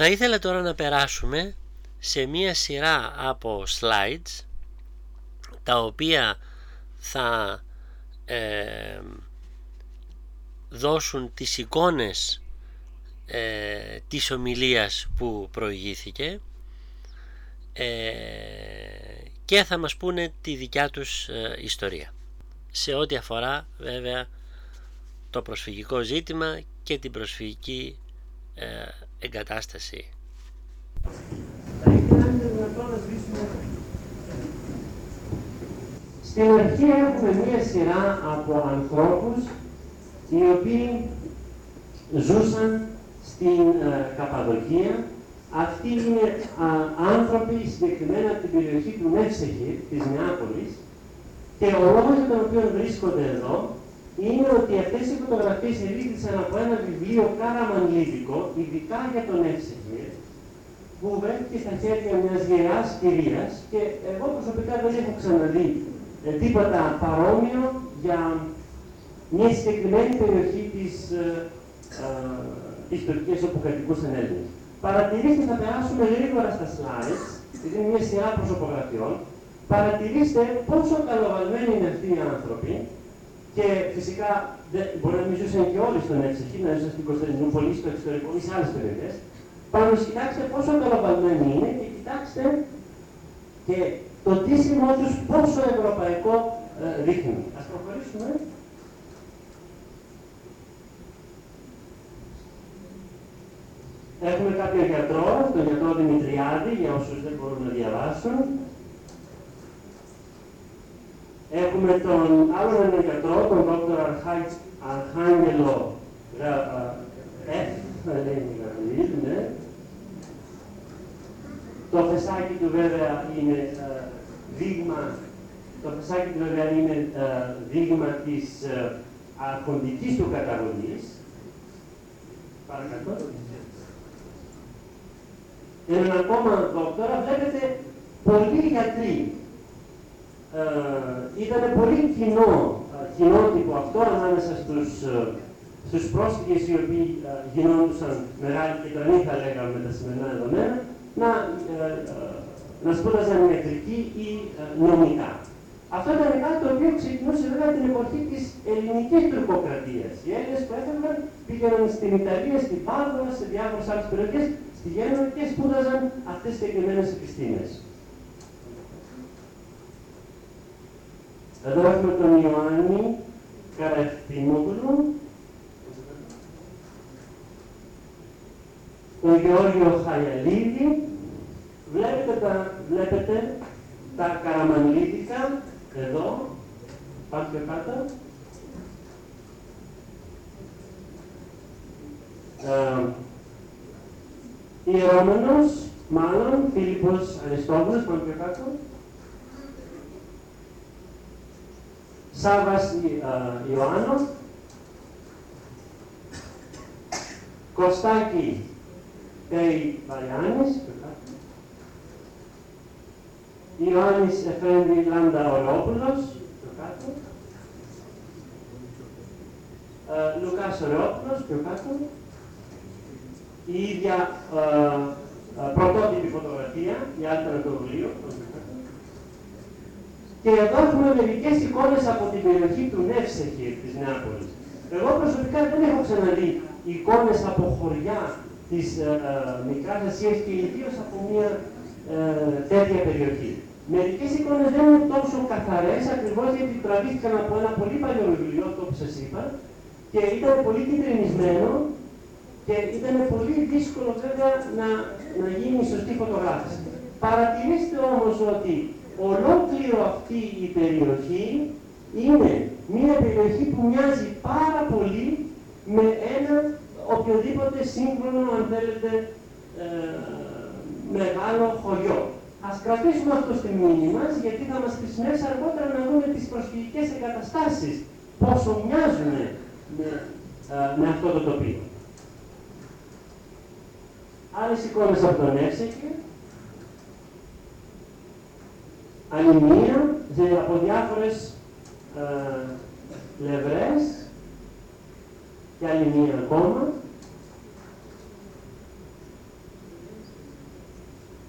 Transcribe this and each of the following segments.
Θα ήθελα τώρα να περάσουμε σε μία σειρά από slides τα οποία θα ε, δώσουν τις εικόνες ε, της ομιλίας που προηγήθηκε ε, και θα μας πούνε τη δικιά τους ε, ιστορία. Σε ό,τι αφορά βέβαια το προσφυγικό ζήτημα και την προσφυγική ε, εγκατάσταση. Στην αρχή έχουμε μία σειρά από ανθρώπους οι οποίοι ζούσαν στην ε, Καπαδοκία. Αυτοί είναι άνθρωποι συγκεκριμένα από την περιοχή του Νεύσεχη, της Νεάπολης, και ο λόγος για τον οποίο βρίσκονται εδώ είναι ότι αυτές οι φωτογραφίες ελήφθησαν από ένα βιβλίο καραμανλίδικο, ειδικά για τον Εύσεχη, που βρέθηκε στα χέρια μιας γεράς κυρίας και εγώ προσωπικά δεν έχω ξαναδεί ε, τίποτα παρόμοιο για μια συγκεκριμένη περιοχή της, ε, ε, της Τουρκίας όπου κατοικούσαν Έλληνες. Παρατηρήστε, θα περάσουμε γρήγορα στα slides, γιατί είναι μια σειρά προσωπογραφιών, παρατηρήστε πόσο καλοβαλμένοι είναι αυτοί οι άνθρωποι και φυσικά μπορεί να μην ζούσαν και όλοι στον Εύσεχη, να ζούσαν στην Κωνσταντινούπολη, στο εξωτερικό ή σε άλλες περιοχές. Πάνω κοιτάξτε πόσο καλοβαλμένοι είναι και κοιτάξτε και το τίσιμό τους πόσο ευρωπαϊκό ε, δείχνει. Ας προχωρήσουμε. Έχουμε κάποιο γιατρό, τον γιατρό Δημητριάδη, για όσους δεν μπορούν να διαβάσουν. Έχουμε τον άλλο έναν γιατρό, τον Δόκτωρ Αρχάγγελο Εφ, θα λέει ναι. Το φεσάκι του βέβαια είναι ε, δείγμα, το φεσάκι του βέβαια είναι ε, δείγμα της ε, αρχοντικής του καταγωγής. Παρακαλώ. Έναν ακόμα δόκτωρα βλέπετε πολλοί γιατροί. Ε, ήταν πολύ κοινό, ε, κοινότυπο αυτό ανάμεσα στους, ε, στους πρόσφυγες οι οποίοι ε, γινόντουσαν μεγάλοι και θα λέγαμε με τα σημερινά δεδομένα, να, ε, ε, να σπούδαζαν ιατρική ή νομικά. Αυτό ήταν κάτι το οποίο ξεκινούσε βέβαια την εποχή της ελληνικής τουρκοκρατίας. Οι Έλληνες που έφευγαν πήγαιναν στην Ιταλία, στην Πάδονα, σε διάφορες άλλες περιοχές, στη Γέννα και σπούδαζαν αυτές τις συγκεκριμένες επιστήμες. Εδώ έχουμε τον Ιωάννη Καραφιμόγλου, τον Γεώργιο Χαλιαλίδη, βλέπετε τα, βλέπετε τα καραμανλίδικα εδώ, πάτε και κάτω. Ε, Ιερόμενος, μάλλον, Φίλιππος Αριστόβουλος, πάμε και κάτω. Σάββας ε, Ιωάννος, Κωστάκη Τέι Βαριάννης, Ιωάννης Εφέντη Λανταορόπουλος, πιο κάτω. Ε, Λουκάς Ωρεόπουλος, πιο κάτω. Η ίδια ε, ε, πρωτότυπη φωτογραφία, η άλλη το βιβλίο, και εδώ έχουμε μερικές εικόνες από την περιοχή του Νεύσεχη της Νεάπολης. Εγώ προσωπικά δεν έχω ξαναδεί εικόνες από χωριά της ε, ε, Μικράς Ασίας και ιδίως από μια ε, τέτοια περιοχή. Μερικές εικόνες δεν είναι τόσο καθαρές ακριβώς γιατί τραβήθηκαν από ένα πολύ παλιό βιβλίο, αυτό που σας είπα, και ήταν πολύ κυτρινισμένο και ήταν πολύ δύσκολο βέβαια να, να γίνει σωστή φωτογράφηση. Παρατηρήστε όμως ότι ολόκληρο αυτή η περιοχή είναι μια περιοχή που μοιάζει πάρα πολύ με ένα οποιοδήποτε σύγχρονο, αν θέλετε, ε, μεγάλο χωριό. Ας κρατήσουμε αυτό στη μνήμη μας, γιατί θα μας χρησιμεύσει αργότερα να δούμε τις προσφυγικές εγκαταστάσεις, πόσο μοιάζουν με, ε, με αυτό το τοπίο. Άλλες εικόνες από τον Εύσεκη, άλλη μία, από διάφορες ε, πλευρές και άλλη μία ακόμα.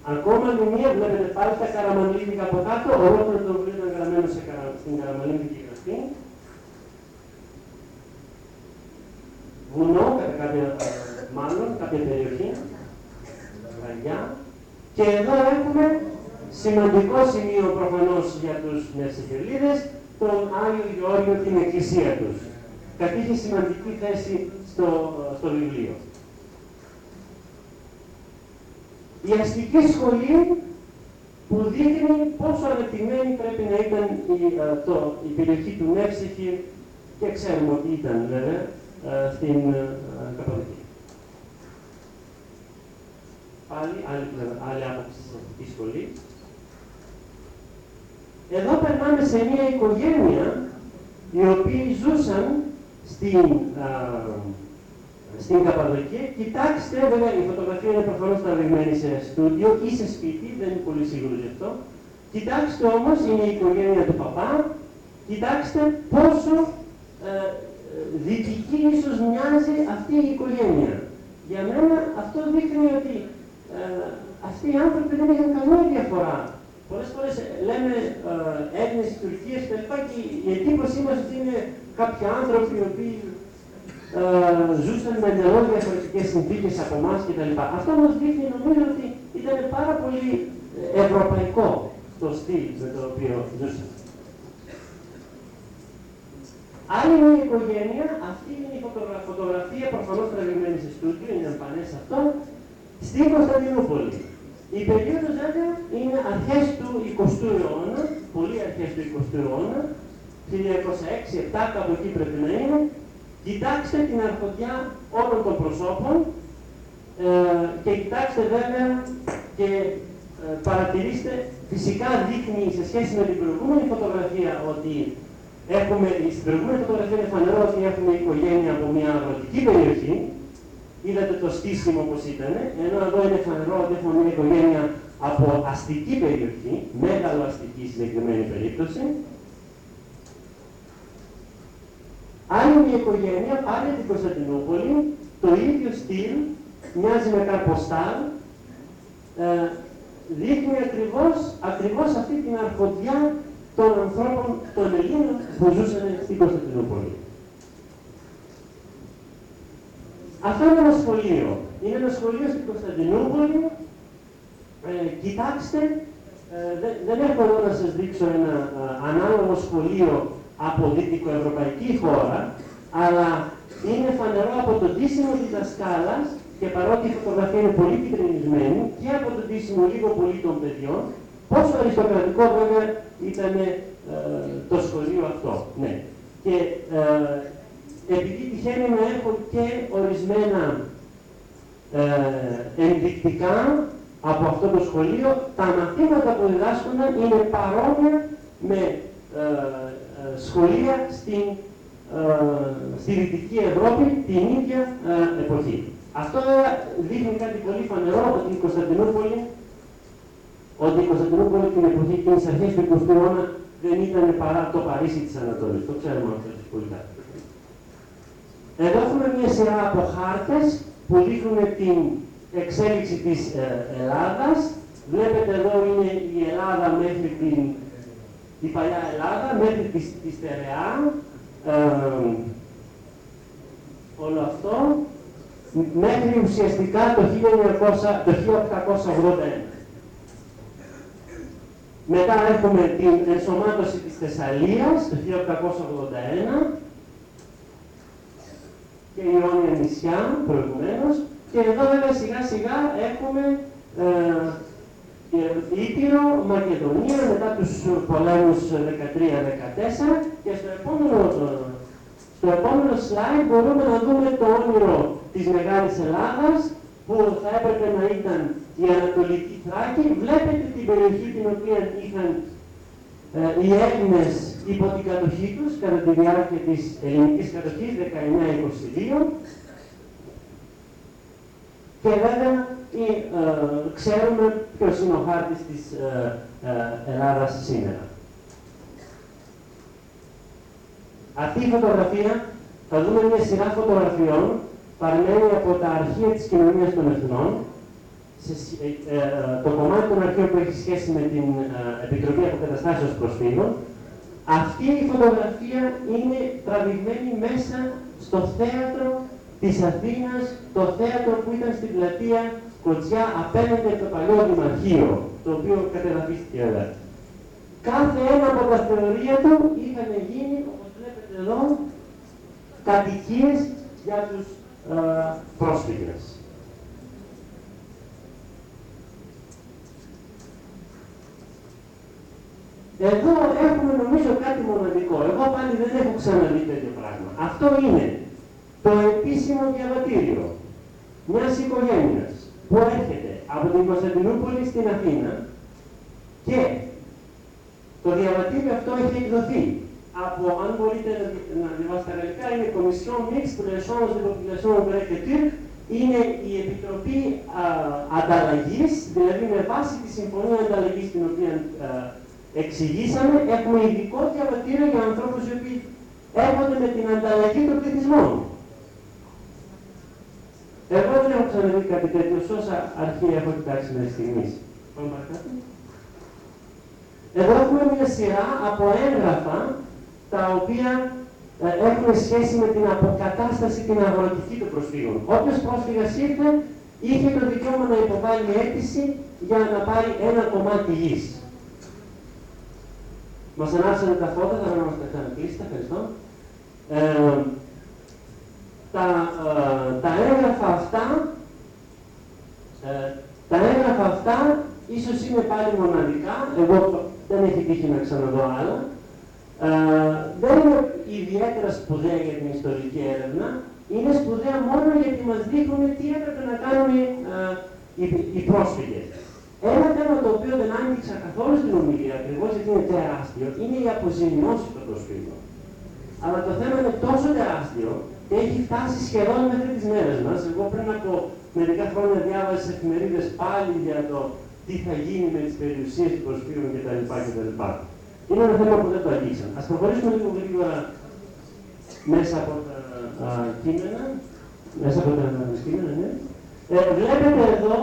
Ακόμα με μία βλέπετε πάλι τα καραμανλίδικα από κάτω, ολόκληρο το βιβλίο ήταν γραμμένο σε, στην καραμανλίδικη γραφή. Βουνό, κατά κάποια, μάλλον, κάποια περιοχή, βαριά. Και εδώ έχουμε σημαντικό σημείο προφανώς για τους Μεσαιχελίδες, τον Άγιο Γεώργιο, την εκκλησία τους. Κατήχε σημαντική θέση στο, στο βιβλίο. Η αστική σχολή που δείχνει πόσο ανεπτυγμένη πρέπει να ήταν η, ε, το, η περιοχή του Νεύσυχη και ξέρουμε ότι ήταν βέβαια ε, στην ε, Καπαδοκία. Πάλι άλλη, άλλη άποψη στην αστική σχολή. Εδώ περνάμε σε μια οικογένεια οι οποίοι ζούσαν στην στην Καπαδοκία. Κοιτάξτε, βέβαια η φωτογραφία είναι προφανώς τραβηγμένη σε στούντιο ή σε σπίτι, δεν είναι πολύ σίγουρο γι' αυτό. Κοιτάξτε όμως, είναι η οικογένεια του παπά. Κοιτάξτε πόσο ε, δυτική ίσως μοιάζει αυτή η οικογένεια. Για μένα αυτό δείχνει ότι ε, αυτοί οι άνθρωποι δεν είχαν καμία διαφορά. Πολλές φορές λέμε ε, Έλληνες, Τουρκίε κλπ. Και η εντύπωσή μας ότι είναι κάποιοι άνθρωποι οι οποίοι ε, ζούσαν με εντελώ διαφορετικέ συνθήκες από εμάς κτλ. Αυτό μας δείχνει νομίζω ότι ήταν πάρα πολύ ευρωπαϊκό το στυλ με το οποίο ζούσαν. Άλλη μια οικογένεια, αυτή είναι η φωτογραφία προφανώς τραβηγμένη σε στούντιο, είναι εμφανέ αυτό, στην Κωνσταντινούπολη. Η περίοδος βέβαια είναι αρχές του 20ου αιώνα, πολύ αρχές του 20ου αιώνα, 1906-7 κάπου εκεί πρέπει να είναι, Κοιτάξτε την αρχοντιά όλων των προσώπων ε, και κοιτάξτε βέβαια και ε, παρατηρήστε, φυσικά δείχνει σε σχέση με την προηγούμενη φωτογραφία ότι έχουμε, στην προηγούμενη φωτογραφία είναι φανερός ότι έχουμε οικογένεια από μια αγροτική περιοχή, είδατε το στήσιμο όπως ήταν, ενώ εδώ είναι φανερό ότι έχουμε μια οικογένεια από αστική περιοχή, μέγαλο αστική συγκεκριμένη περίπτωση, Άλλη μια οικογένεια, πάλι την Κωνσταντινούπολη, το ίδιο στυλ, μοιάζει με καρποστάλ, ε, δείχνει ακριβώς, ακριβώς αυτή την αρχοντιά των ανθρώπων, των Ελλήνων που ζούσαν στην Κωνσταντινούπολη. Αυτό είναι ένα σχολείο. Είναι ένα σχολείο στην Κωνσταντινούπολη. Ε, κοιτάξτε, ε, δεν, δεν έχω εδώ να σας δείξω ένα ανάλογο σχολείο από δυτικοευρωπαϊκή χώρα, αλλά είναι φανερό από το ντύσιμο της δασκάλας και παρότι η φωτογραφία είναι πολύ πιτρινισμένη και από το ντύσιμο λίγο πολύ των παιδιών, πόσο αριστοκρατικό βέβαια ήταν ε, το σχολείο αυτό. Ναι. Και ε, επειδή τυχαίνει να έχω και ορισμένα ε, ενδεικτικά από αυτό το σχολείο, τα μαθήματα που διδάσκονταν είναι παρόμοια με ε, ε, σχολεία στην, ε, στη Δυτική Ευρώπη την ίδια ε, εποχή. Αυτό δείχνει κάτι πολύ φανερό ότι η Κωνσταντινούπολη, ότι η Κωνσταντινούπολη την εποχή και τις αρχές του 20ου αιώνα δεν ήταν παρά το Παρίσι της Ανατολής. Το ξέρουμε αυτό τις πολύ καλά. Εδώ έχουμε μια σειρά από χάρτες που δείχνουν την εξέλιξη της ε, Ελλάδας. Βλέπετε εδώ είναι η Ελλάδα μέχρι την η παλιά Ελλάδα μέχρι τη, τη Στερεά, ε, όλο αυτό, μέχρι ουσιαστικά το, 1900, το 1881. Μετά έχουμε την ενσωμάτωση της Θεσσαλίας το 1881 και η Ιόνια νησιά προηγουμένως. Και εδώ βέβαια σιγά σιγά έχουμε ε, Ήπειρο, Μακεδονία μετά τους πολέμους 13-14 και στο επόμενο, στο επόμενο slide μπορούμε να δούμε το όνειρο της Μεγάλης Ελλάδας που θα έπρεπε να ήταν η Ανατολική Θράκη. Βλέπετε την περιοχή την οποία είχαν ε, οι Έλληνες υπό την κατοχή τους κατά τη διάρκεια της ελληνικής κατοχής 19-22 και βέβαια ή, ε, ξέρουμε ποιος είναι ο χάρτης της ε, ε, Ελλάδας σήμερα. Αυτή η φωτογραφία θα δούμε μια σειρά φωτογραφιών παρμένη από τα αρχεία της κοινωνίας των εθνών σε, ε, ε, το κομμάτι των αρχείων που έχει σχέση με την ε, Επιτροπή Αποκαταστάσεως Προσφύγων, αυτή η φωτογραφία είναι τραβηγμένη μέσα στο θέατρο της Αθήνας, το θέατρο που ήταν στην πλατεία Κοτσιά απέναντι από το παλιό δημαρχείο, το οποίο κατεδαφίστηκε εδώ. Κάθε ένα από τα θεωρία του είχαν γίνει, όπως βλέπετε εδώ, κατοικίες για τους ε, πρόσφυγες. Εδώ έχουμε νομίζω κάτι μοναδικό. Εγώ πάλι δεν έχω ξαναδεί τέτοιο πράγμα. Αυτό είναι το επίσημο διαβατήριο μιας οικογένειας που έρχεται από την Κωνσταντινούπολη στην Αθήνα και το διαβατήριο αυτό έχει εκδοθεί από, αν μπορείτε να διαβάσετε τα γαλλικά, είναι Commission Mixte pour l'échange de population grecque είναι η Επιτροπή Ανταλλαγής, δηλαδή με βάση τη Συμφωνία Ανταλλαγής την οποία α, εξηγήσαμε, έχουμε ειδικό διαβατήριο για ανθρώπους οι οποίοι έρχονται με την ανταλλαγή των πληθυσμών. Εγώ δεν έχω ξαναδεί κάτι τέτοιο, όσα αρχεία έχω κοιτάξει μέχρι στιγμής. Εδώ έχουμε μια σειρά από έγγραφα τα οποία ε, έχουν σχέση με την αποκατάσταση, την αγροτική των προσφύγων. Όποιος πρόσφυγας ήρθε, είχε το δικαίωμα να υποβάλει αίτηση για να πάρει ένα κομμάτι γης. Μας ανάψανε τα φώτα, θα μας τα ξανακλείσει, ευχαριστώ. Ε, τα, ε, τα έγγραφα αυτά, ε, τα έγγραφα αυτά ίσως είναι πάλι μοναδικά, εγώ δεν έχει τύχει να ξαναδώ άλλα, ε, δεν είναι ιδιαίτερα σπουδαία για την ιστορική έρευνα, είναι σπουδαία μόνο γιατί μας δείχνουν τι έπρεπε να κάνουν ε, οι, οι πρόσφυγες. Ένα θέμα το οποίο δεν άνοιξα καθόλου στην ομιλία, ακριβώς γιατί είναι τεράστιο, είναι η αποζημιώση των προσφύγων. Αλλά το θέμα είναι τόσο τεράστιο και έχει φτάσει σχεδόν μέχρι τις μέρες μας. Εγώ πριν από μερικά χρόνια διάβασα τι εφημερίδες πάλι για το τι θα γίνει με τις περιουσίες των προσφύγων κτλ. Είναι ένα θέμα που δεν το αγγίξαν. Α προχωρήσουμε λίγο γρήγορα μέσα από τα κείμενα. Μέσα από τα κείμενα, ναι. Ε, βλέπετε εδώ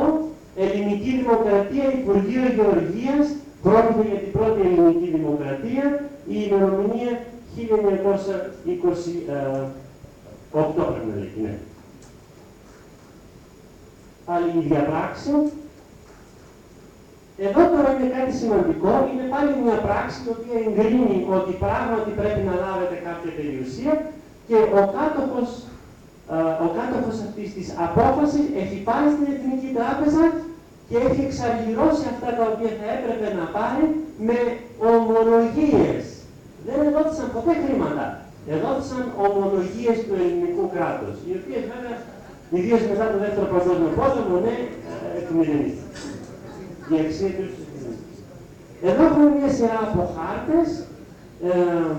Ελληνική Δημοκρατία, Υπουργείο Γεωργίας, πρόκειται για την πρώτη Ελληνική Δημοκρατία, η ημερομηνία 1928 πρέπει να λέει, ναι. Άλλη η διαπράξη. Εδώ τώρα είναι κάτι σημαντικό, είναι πάλι μια πράξη η οποία εγκρίνει ότι πράγματι πρέπει να λάβετε κάποια περιουσία και ο κάτοχος, ο κάτοχος αυτής της απόφασης έχει πάει στην Εθνική Τράπεζα και έχει εξαργυρώσει αυτά τα οποία θα έπρεπε να πάρει με ομολογίες. Δεν εδόθησαν ποτέ χρήματα. Εδόθησαν ομολογίες του ελληνικού κράτους, οι οποίες βέβαια, ιδίως μετά το δεύτερο παγκόσμιο πόλεμο, ναι, εκμηδενίστηκαν. Η αξία τους Εδώ έχουμε μια σειρά από χάρτες ε,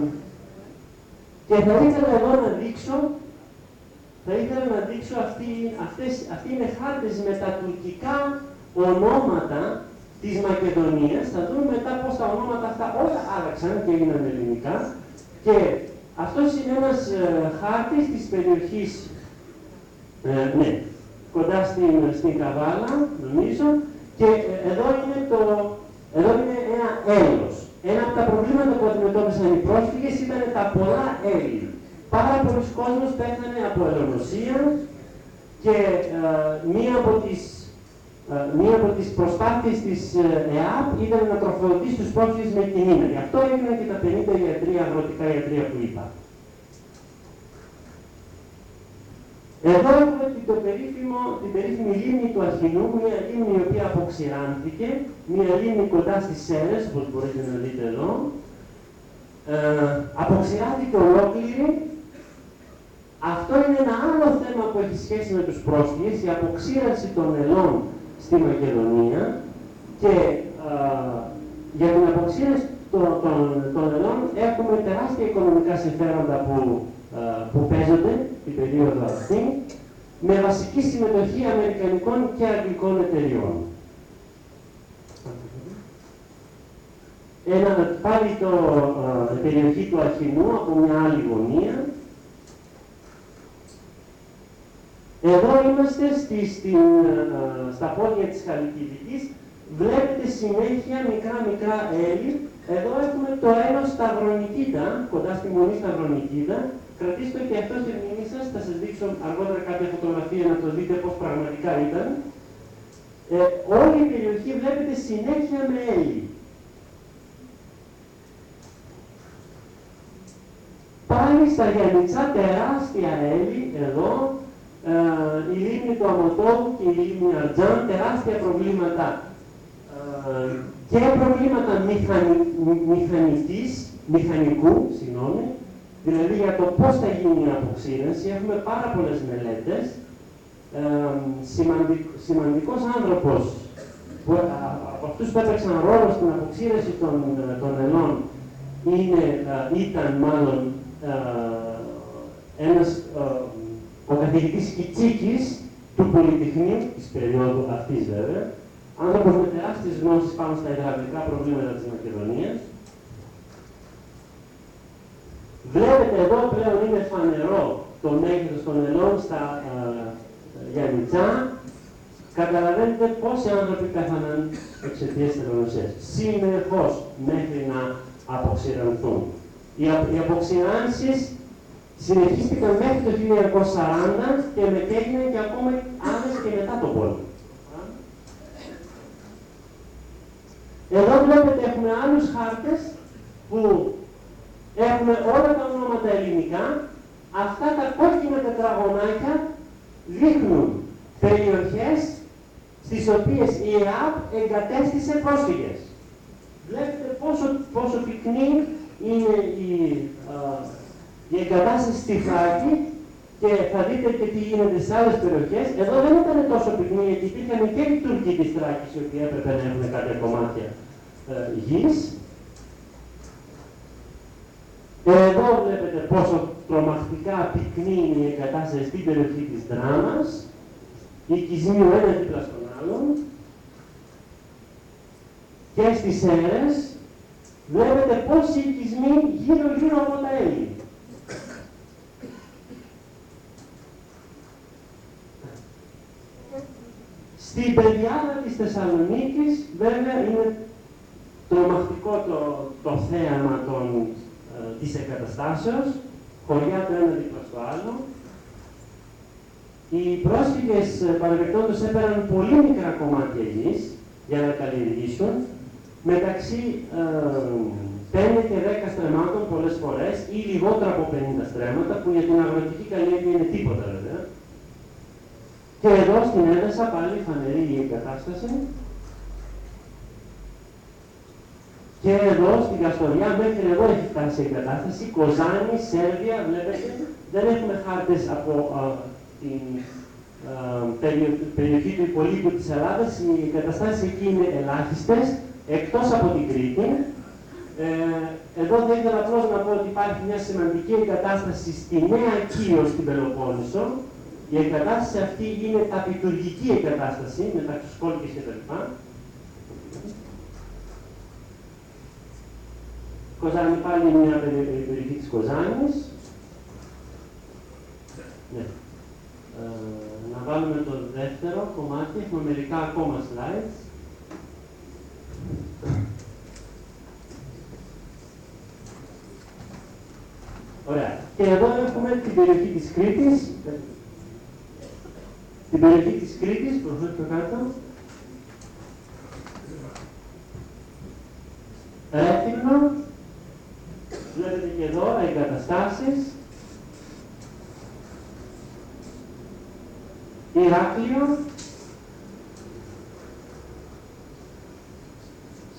και θα ήθελα εδώ να δείξω θα ήθελα να δείξω αυτοί, αυτές, αυτοί είναι χάρτες με τα τουρκικά ονόματα της Μακεδονίας, θα δούμε μετά πώς τα ονόματα αυτά όλα άλλαξαν και έγιναν ελληνικά. Και αυτός είναι ένας ε, χάρτης της περιοχής, ε, ναι, κοντά στην, στην Καβάλα, νομίζω, και ε, εδώ είναι, το, εδώ είναι ένα έλος. Ένα από τα προβλήματα που αντιμετώπισαν οι πρόσφυγες ήταν τα πολλά έλλη. Πάρα πολλοί κόσμος πέθανε από ελονοσία και ε, μία από τις ε, μία από τις προσπάθειες της ε, ΕΑΠ ήταν να τροφοδοτήσει τους πρόσφυγες με κινήνα. Γι' αυτό έγιναν και τα 50 ιατρία, αγροτικά ιατρία που είπα. Εδώ έχουμε την, το περίφημο, την περίφημη λίμνη του Αρχινού, μια λίμνη η οποία αποξηράνθηκε, μια λίμνη κοντά στις Σέρες, όπως μπορείτε να δείτε εδώ. Ε, αποξηράνθηκε ολόκληρη. Αυτό είναι ένα άλλο θέμα που έχει σχέση με τους πρόσφυγες, η αποξήρανση των ελών στη Μακεδονία και α, για την αποξήραση των, των, των ελών έχουμε τεράστια οικονομικά συμφέροντα που, α, που παίζονται την περίοδο αυτή με βασική συμμετοχή Αμερικανικών και Αγγλικών εταιριών. Ένα, πάλι το, α, περιοχή του Αρχινού από μια άλλη γωνία Εδώ είμαστε στη, στην, στα πόδια της Χαλκιδικής, βλέπετε συνέχεια μικρά μικρά έλλη. Εδώ έχουμε το ένα Σταυρονικήτα, κοντά στη Μονή Σταυρονικήτα. Κρατήστε και αυτό στη μνήμη σας, θα σας δείξω αργότερα κάποια φωτογραφία να το δείτε πώς πραγματικά ήταν. Ε, όλη η περιοχή βλέπετε συνέχεια με έλλη. Πάλι στα Γιάννητσά τεράστια έλλη, εδώ, ε, η λίμνη του Αμοτόπου και η λίμνη Αρτζάν, τεράστια προβλήματα ε, και προβλήματα μηχανι, μηχανικής, μηχανικού, συγγνώμη, δηλαδή για το πώς θα γίνει η αποξήρανση. Έχουμε πάρα πολλές μελέτες. Ε, σημαντικ, σημαντικός άνθρωπος που, από αυτούς που έπαιξαν ρόλο στην αποξήρανση των, των ελών είναι, ήταν μάλλον ένας ο καθηγητής Κιτσίκης του Πολυτεχνείου, της περίοδου αυτής βέβαια, άνθρωπος με τεράστιες γνώσεις πάνω στα υδραυλικά προβλήματα της Μακεδονίας. Βλέπετε εδώ πλέον είναι φανερό το μέγεθος των ελών στα ε, Γιάννητσά. Καταλαβαίνετε πόσοι άνθρωποι πέθαναν εξαιτίας της θερμοκρασίας. Συνεχώς μέχρι να αποξηρανθούν. Οι, οι αποξηράνσεις συνεχίστηκαν μέχρι το 1940 και μετέγιναν και ακόμα άλλες και μετά τον πόλεμο. Εδώ βλέπετε έχουμε άλλους χάρτες που έχουμε όλα τα ονόματα ελληνικά. Αυτά τα κόκκινα τετραγωνάκια δείχνουν περιοχές στις οποίες η ΕΑΠ εγκατέστησε πρόσφυγες. Βλέπετε πόσο, πόσο πυκνή είναι η, η εγκατάσταση στη Θράκη και θα δείτε και τι γίνεται σε άλλες περιοχές. Εδώ δεν ήταν τόσο πυκνή γιατί υπήρχαν και οι Τούρκοι της Θράκη οι οποίοι έπρεπε να έχουν κάποια κομμάτια ε, γης. Εδώ βλέπετε πόσο τρομακτικά πυκνή είναι η εγκατάσταση στην περιοχή της Δράμας. Οι οικισμοί ο ένας δίπλα στον άλλον. Και στις αίρες βλέπετε πόσοι οικισμοί γύρω-γύρω από τα έλλη. Στην πεδιάδα της Θεσσαλονίκης, βέβαια, είναι τρομακτικό το, το θέαμα των, ε, της εγκαταστάσεως, χωριά το ένα δίπλα στο άλλο. Οι πρόσφυγες ε, παρεμπιπτόντως έπαιρναν πολύ μικρά κομμάτια γης για να καλλιεργήσουν, μεταξύ ε, 5 και 10 στρεμμάτων πολλές φορές ή λιγότερα από 50 στρέμματα, που για την αγροτική καλλιέργεια είναι τίποτα βέβαια. Και εδώ στην έδεσα πάλι φανερή η εγκατάσταση. Και εδώ στην Καστοριά μέχρι εδώ έχει φτάσει η εγκατάσταση. Κοζάνη, Σέρβια, βλέπετε. Δεν έχουμε χάρτες από α, την α, περιοχή του υπολείπου της Ελλάδας. Οι εγκαταστάσεις εκεί είναι ελάχιστες, εκτός από την Κρήτη. Ε, εδώ θα ήθελα απλώς να πω ότι υπάρχει μια σημαντική εγκατάσταση στη Νέα Κύο στην Πελοπόννησο, η εγκατάσταση αυτή είναι ταπειτουργική εγκατάσταση με ταξισκόλικες και τα λοιπά. Κοζάνη πάλι είναι μια περιοχή της Κοζάνης. Ναι. Ε, να βάλουμε το δεύτερο κομμάτι, έχουμε μερικά ακόμα slides. Ωραία. Και εδώ έχουμε την περιοχή της Κρήτης, στην περιοχή της Κρήτης, προσθέτω πιο κάτω, Ρέθυμνο, βλέπετε και εδώ εγκαταστάσεις, Ηράκλειο,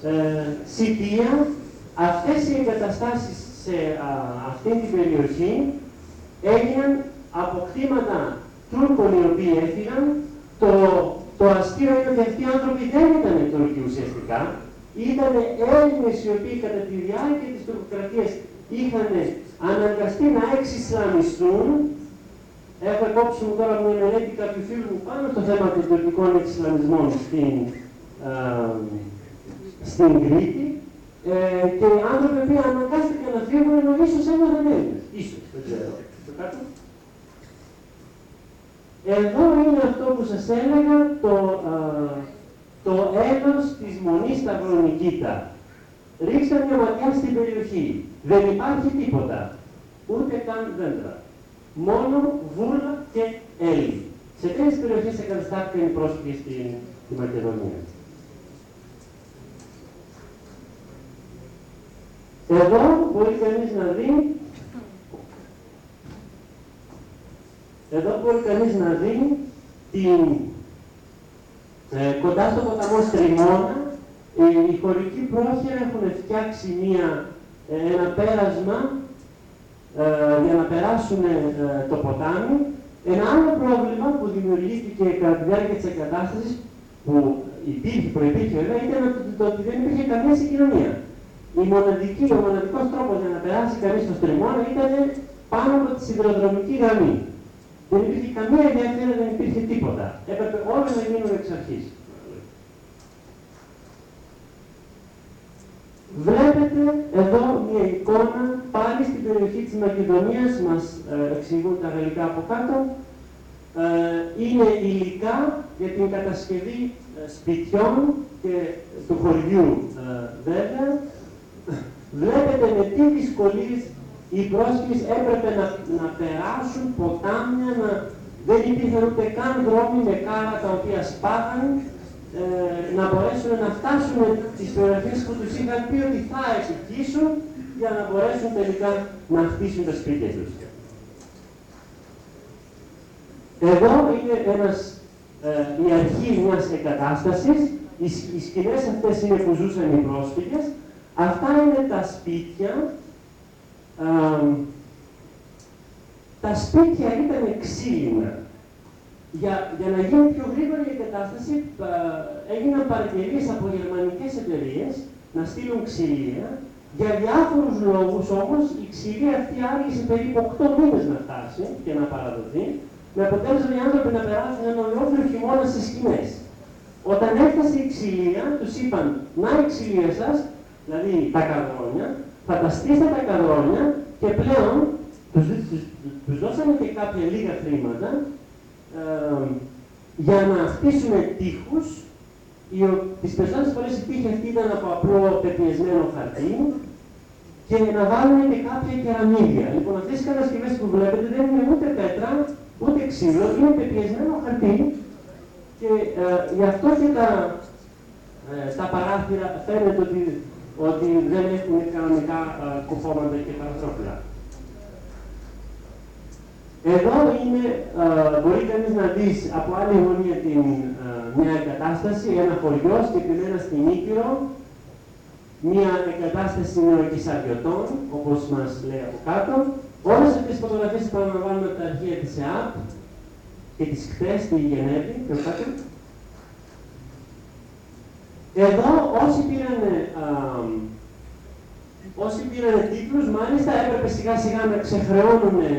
ε, Σιτία, αυτές οι εγκαταστάσεις σε α, αυτή την περιοχή έγιναν από κτήματα Τούρκων οι οποίοι έφυγαν, το, το αστείο είναι ότι αυτοί οι άνθρωποι δεν ήταν Τούρκοι ουσιαστικά, ήταν Έλληνες οι οποίοι κατά τη διάρκεια της τουρκοκρατίας είχαν αναγκαστεί να εξισλαμιστούν. Έχω κόψει μου τώρα μια μελέτη κάποιου φίλου μου πάνω στο θέμα των τουρκικών εξισλαμισμών στην, α, στην Κρήτη. Ε, και οι άνθρωποι που αναγκάστηκαν να φύγουν ενώ ίσως έμαθαν Έλληνες. Ίσως, δεν ξέρω. Εδώ είναι αυτό που σας έλεγα το, το έλος της Μονής Σταυρονικήτα. Ρίξτε μια ματιά στην περιοχή. Δεν υπάρχει τίποτα. Ούτε καν δέντρα. Μόνο βούλα και έλλη. Σε τρεις περιοχές εγκαταστάθηκαν οι πρόσφυγες στην, στη Μακεδονία. Εδώ μπορεί κανείς να δει Εδώ μπορεί κανείς να δει την, ε, κοντά στο ποταμό Στριμώνα, ε, οι χωρικοί πρόχειρα έχουν φτιάξει μία, ε, ένα πέρασμα ε, για να περάσουν το ποτάμι. Ένα άλλο πρόβλημα που δημιουργήθηκε κατά τη διάρκεια της εγκατάστασης, που υπήρχε, προϋπήρχε βέβαια, ήταν το ότι δεν υπήρχε καμία συγκοινωνία. Η μοναδική, ο μοναδικός τρόπος για να περάσει κανείς στο Στριμώνα ήταν πάνω από τη σιδηροδρομική γραμμή. Δεν υπήρχε καμία ενδιαφέρον, δεν υπήρχε τίποτα. Έπρεπε όλα να γίνουν εξ αρχής. Βλέπετε εδώ μια εικόνα πάλι στην περιοχή της Μακεδονίας, μας ε, εξηγούν τα γαλλικά από κάτω. Ε, είναι υλικά για την κατασκευή ε, σπιτιών και του χωριού ε, βέβαια. Βλέπετε με τι δυσκολίες οι πρόσφυγες έπρεπε να, να περάσουν ποτάμια, να, δεν υπήρχαν ούτε καν δρόμοι με κάρα τα οποία σπάγαν, ε, να μπορέσουν να φτάσουν τις περιοχές που τους είχαν πει ότι θα επικίσουν για να μπορέσουν τελικά να χτίσουν τα σπίτια τους. Εδώ είναι ένας, ε, η αρχή μιας εγκατάστασης, οι, οι σκηνές αυτές είναι που ζούσαν οι πρόσφυγες, αυτά είναι τα σπίτια τα σπίτια ήταν ξύλινα. Για, για να γίνει πιο γρήγορη η κατάσταση, έγιναν παραγγελίες από γερμανικές εταιρείες να στείλουν ξυλία. Για διάφορους λόγους όμως η ξυλία αυτή άργησε περίπου 8 μήνες να φτάσει και να παραδοθεί, με αποτέλεσμα οι άνθρωποι να περάσουν ένα ολόκληρο χειμώνα στις σκηνές. Όταν έφτασε η ξυλία, τους είπαν, να η ξυλία σας, δηλαδή τα καδρόνια, φανταστείτε τα καδρόνια και πλέον τους, τους, τους δώσαμε και κάποια λίγα χρήματα ε, για να χτίσουν τείχους οι, τις περισσότερες φορές η τείχη αυτή ήταν από απλό πεπιεσμένο χαρτί και να βάλουν και κάποια κεραμίδια. Λοιπόν, αυτές οι κατασκευές που βλέπετε δεν είναι ούτε πέτρα, ούτε ξύλο, είναι πεπιεσμένο χαρτί και ε, γι' αυτό και τα, ε, τα παράθυρα φαίνεται ότι ότι δεν έχουν κανονικά ε, κουφώματα και παραθρόπλα. Εδώ είναι, ε, μπορεί κανείς να δεις από άλλη γωνία την, ε, μια εγκατάσταση, ένα χωριό, συγκεκριμένα στην Ήπειρο, μια εγκατάσταση νεοκυσαριωτών, όπως μας λέει από κάτω. Όλες αυτές τις φωτογραφίες επαναλαμβάνουμε από τα αρχεία της ΕΑΠ και τις χτες στη Γενέβη και κάτω. Εδώ όσοι πήραν, α, όσοι πήραν τίτλους, μάλιστα έπρεπε σιγά σιγά να ξεχρεώνουν ε,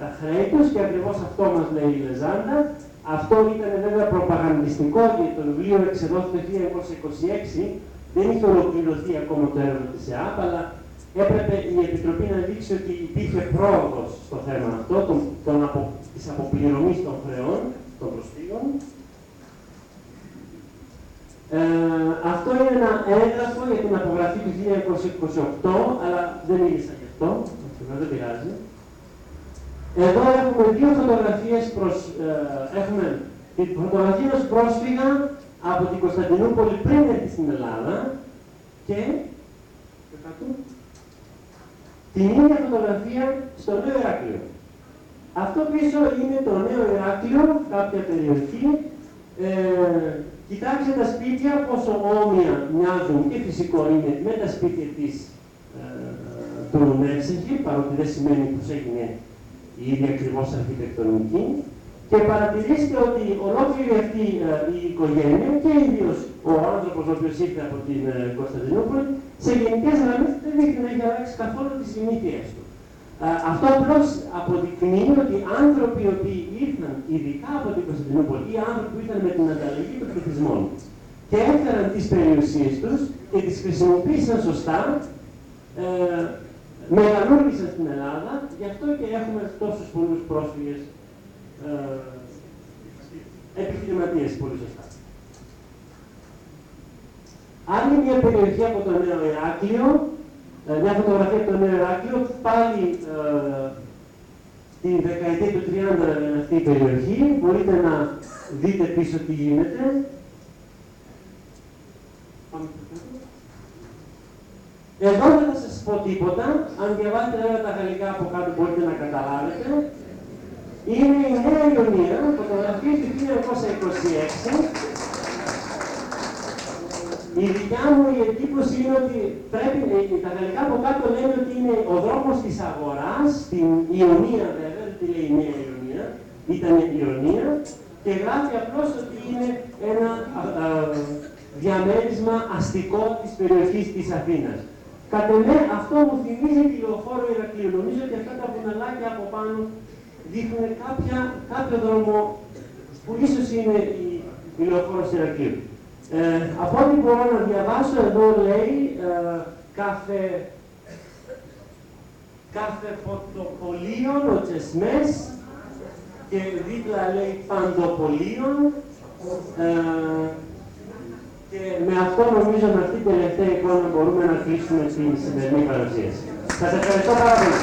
τα χρέη τους και ακριβώς αυτό μας λέει η Λεζάντα. Αυτό ήταν βέβαια προπαγανδιστικό γιατί το βιβλίο εξεδόθηκε το 1926, δεν είχε ολοκληρωθεί ακόμα το έργο της ΕΑΠ, αλλά έπρεπε η Επιτροπή να δείξει ότι υπήρχε πρόοδος στο θέμα αυτό, τον, τον απο, της αποπληρωμής των χρεών των προσφύγων ε, αυτό είναι ένα έγγραφο για την απογραφή του 1928, αλλά δεν μίλησα γι' αυτό, δεν πειράζει. Εδώ έχουμε δύο φωτογραφίες προς, ε, έχουμε την φωτογραφία ενός πρόσφυγα από την Κωνσταντινούπολη πριν έρθει στην Ελλάδα και την ίδια φωτογραφία στο Νέο Ηράκλειο. Αυτό πίσω είναι το Νέο Ηράκλειο, κάποια περιοχή, ε, Κοιτάξτε τα σπίτια πόσο όμοια μοιάζουν και φυσικό είναι με τα σπίτια της, ε, του Νεύσεχη, παρότι δεν σημαίνει πως έγινε η ίδια ακριβώς αρχιτεκτονική. Και παρατηρήστε ότι ολόκληρη αυτή ε, η οικογένεια και ιδίως ο άνθρωπος ο οποίος ήρθε από την ε, Κωνσταντινούπολη, σε γενικές γραμμές δεν δείχνει να έχει αλλάξει καθόλου τι συνήθειέ του. Αυτό απλώς αποδεικνύει ότι άνθρωποι οι οποίοι ήρθαν ειδικά από την Κωνσταντινούπολη ή άνθρωποι που ήρθαν με την ανταλλαγή των πληθυσμών και έφεραν τις περιουσίες τους και τις χρησιμοποίησαν σωστά, ε, μεγαλούργησαν στην Ελλάδα, γι' αυτό και έχουμε τόσους πολλούς πρόσφυγες ε, επιχειρηματίες, πολύ σωστά. Άλλη μια περιοχή από το Νέο Ηράκλειο, ε, μια φωτογραφία από το Νέο Ηράκλειο, πάλι ε, την δεκαετία του 30 είναι αυτή η περιοχή. Μπορείτε να δείτε πίσω τι γίνεται. Εδώ δεν θα σας πω τίποτα. Αν διαβάσετε βέβαια τα γαλλικά από κάτω μπορείτε να καταλάβετε. Είναι η Νέα Ιωνία, φωτογραφία του 1926, η δικιά μου η εντύπωση είναι ότι πρέπει, ε, τα γαλλικά από κάτω λένε ότι είναι ο δρόμος της αγοράς, στην Ιωνία βέβαια, δεν τη λέει η Νέα Ιωνία, ήταν η Ιωνία, και γράφει απλώς ότι είναι ένα α, διαμέρισμα αστικό της περιοχής της Αθήνας. Κατ' εμέ αυτό μου θυμίζει τη λεωφόρο Ηρακλείου. Νομίζω ότι αυτά τα βουναλάκια από πάνω δείχνουν κάποια, κάποιο δρόμο που ίσως είναι η, η λεωφόρος Ηρακλείου. Ε, από ό,τι μπορώ να διαβάσω εδώ λέει ε, κάθε, κάθε φωτοπολίων, ο Τσεσμές και δίπλα λέει παντοπολίων ε, και με αυτό νομίζω με αυτή την τελευταία εικόνα μπορούμε να κλείσουμε την σημερινή παρουσίαση. Σας ευχαριστώ πάρα πολύ.